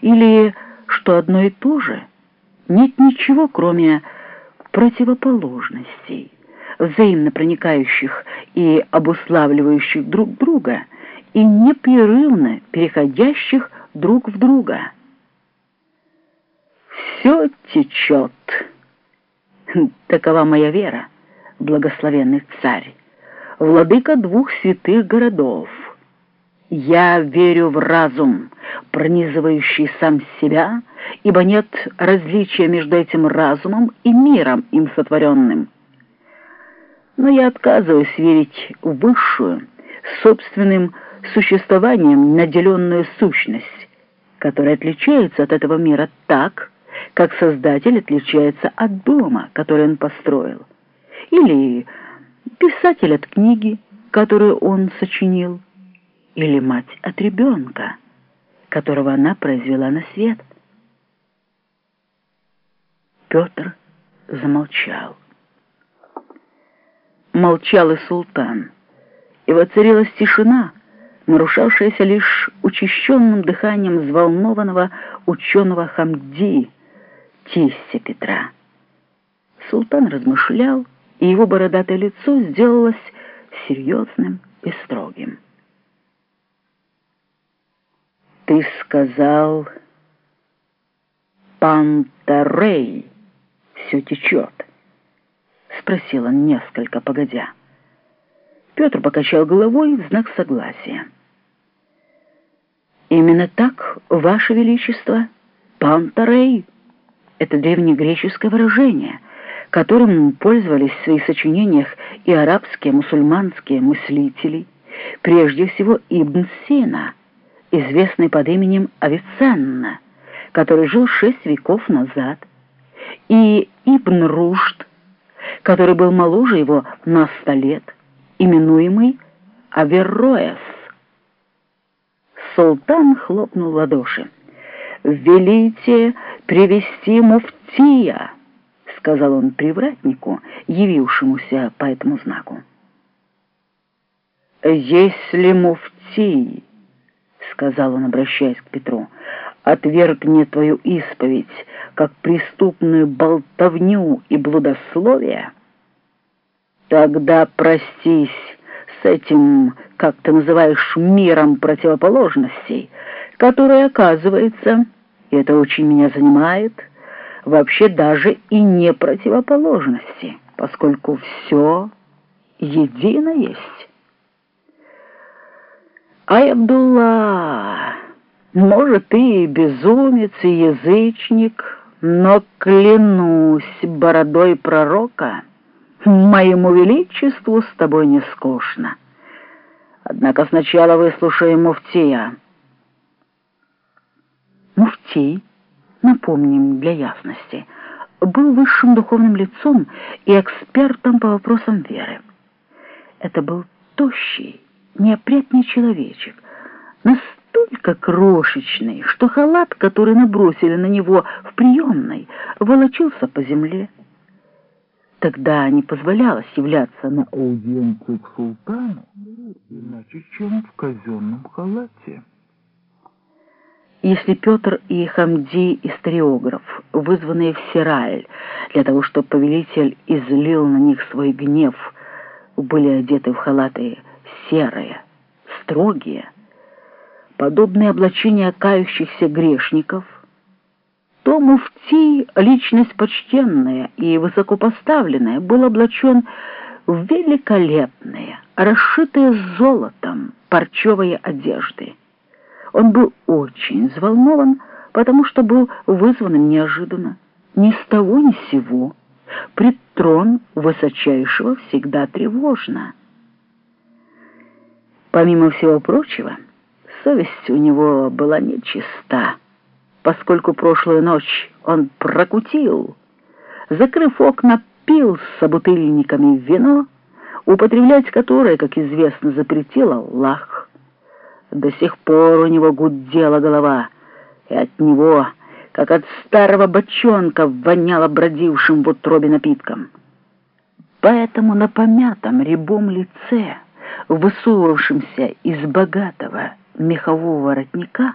или, что одно и то же, нет ничего, кроме противоположностей, взаимно проникающих и обуславливающих друг друга, и непрерывно переходящих друг в друга. Все течет. Такова моя вера, благословенный царь, владыка двух святых городов. Я верю в разум, пронизывающий сам себя, ибо нет различия между этим разумом и миром им сотворенным. Но я отказываюсь верить в высшую, собственным существованием наделенную сущность, которая отличается от этого мира так, как Создатель отличается от дома, который он построил, или писатель от книги, которую он сочинил, или мать от ребенка, которого она произвела на свет. Петр замолчал. Молчал и султан, и воцарилась тишина, нарушавшаяся лишь учащенным дыханием взволнованного ученого Хамди, тестя Петра. Султан размышлял, и его бородатое лицо сделалось серьезным и строгим. «Ты сказал, Пантарей все течет?» — спросил он несколько погодя. Петр покачал головой в знак согласия. «Именно так, Ваше Величество, Пантарей» — это древнегреческое выражение, которым пользовались в своих сочинениях и арабские, мусульманские мыслители, прежде всего Ибн Сина, известный под именем Авиценна, который жил шесть веков назад, и Ибн Рушд, который был моложе его на сто лет, именуемый Аверроэс. Султан хлопнул ладоши. «Велите привести муфтия!» — сказал он привратнику, явившемуся по этому знаку. «Если муфтий, — сказал он, обращаясь к Петру, — отвергнет твою исповедь как преступную болтовню и блудословие, тогда простись с этим, как ты называешь, миром противоположностей, который, оказывается, и это очень меня занимает, — вообще даже и не противоположности, поскольку все едино есть. Ай, Абдулла, может, ты и безумец, и язычник, но клянусь бородой пророка, моему величеству с тобой не скучно. Однако сначала выслушаем муфтия. Муфтий напомним для ясности, был высшим духовным лицом и экспертом по вопросам веры. Это был тощий, неопрятный человечек, настолько крошечный, что халат, который набросили на него в приемной, волочился по земле. Тогда не позволялось являться на аудиенцию к султану, иначе чем в казенном халате. Если Петр и Хамди, историограф, вызванные в Сираль для того, чтобы повелитель излил на них свой гнев, были одеты в халаты серые, строгие, подобные облачения кающихся грешников, то муфтий, личность почтенная и высокопоставленная, был облачен в великолепные, расшитые золотом парчевые одежды. Он был очень взволнован, потому что был вызван неожиданно, ни с того ни с сего. Пред трон высочайшего всегда тревожно. Помимо всего прочего, совесть у него была нечиста, поскольку прошлую ночь он прокутил, закрыв окна, пил с собутыльниками вино, употреблять которое, как известно, запретил Аллах. До сих пор у него гудела голова, и от него, как от старого бочонка, воняло бродившим в утробе напитком. Поэтому на помятом рябом лице, высовывавшемся из богатого мехового воротника,